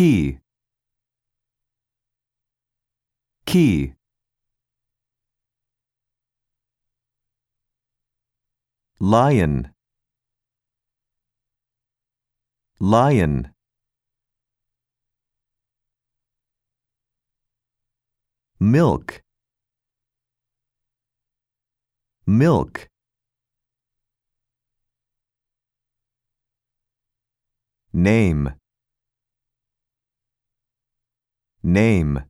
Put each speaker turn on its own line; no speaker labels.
key. Key. Lion. Lion. Milk. Milk. Name name